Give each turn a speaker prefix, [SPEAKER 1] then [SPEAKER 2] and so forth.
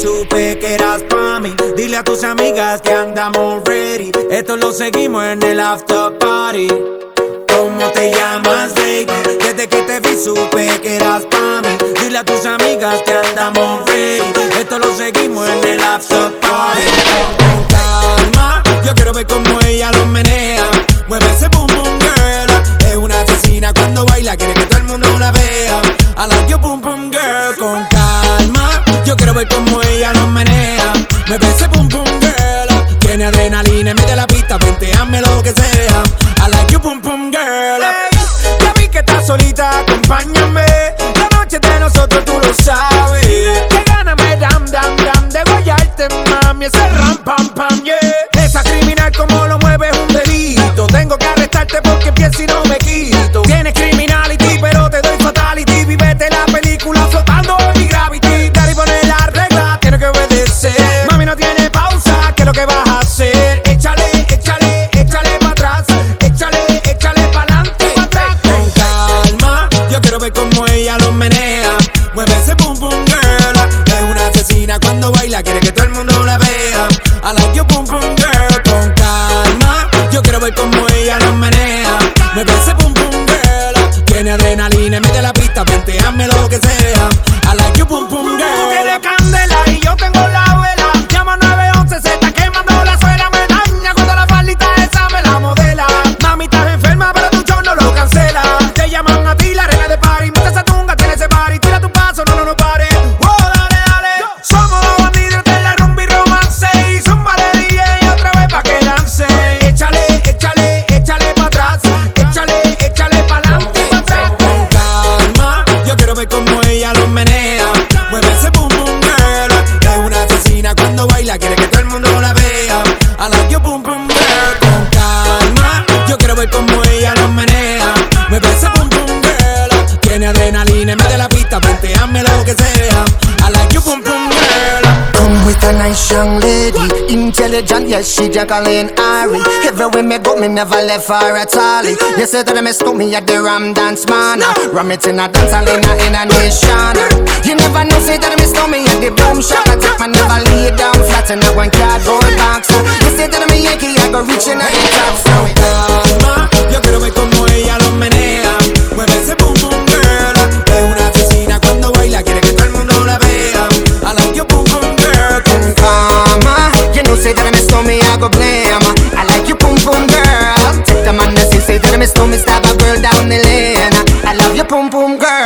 [SPEAKER 1] supe que eras pa' mí. Dile a tus amigas que andamos ready. Esto lo seguimos en el after party. ¿Cómo te llamas, baby? Desde que te vi supe que eras pa' mí. Dile a tus amigas que andamos ready. Esto lo seguimos en el after party. Ver cómo ella lo menea. Mueve ese boom boom girl. Tiene adrenalina, mete la pista, hazme lo que sea. I like your boom boom girl. ya vi que estás solita, acompáñame. La noche de nosotros tú lo sabes. Que gana me dam dam dam de guayarte, mami. Ese ram pam menea. Mueve ese boom boom girl. Es una asesina cuando baila, quiere que todo el mundo la vea. I like your boom boom girl. Con calma, yo quiero ver cómo ella lo menea. Mueve ese boom boom girl. Tiene adrenalina, mete la pista, hazme lo que sea. I like your boom boom ver cómo ella lo ese boom boom girl. Tiene adrenalina, mete la pista, lo que sea. I like your boom boom girl.
[SPEAKER 2] Come with a nice young lady, intelligent, yes, she Jacqueline Ari. Everywhere me go, me never left her at all. You say that me stop me at the Ram Dance Man. Ram it in a dance hall in a, nation. You never know, say that me stop me at the boom shop. I take my never lay down flat in a one cardboard box. You say that me Yankee, I go reaching at the top. I go blame. I like you, pum pum girl. Take the man that say say that me stole me, stab a girl down the lane. I love you, pum pum girl.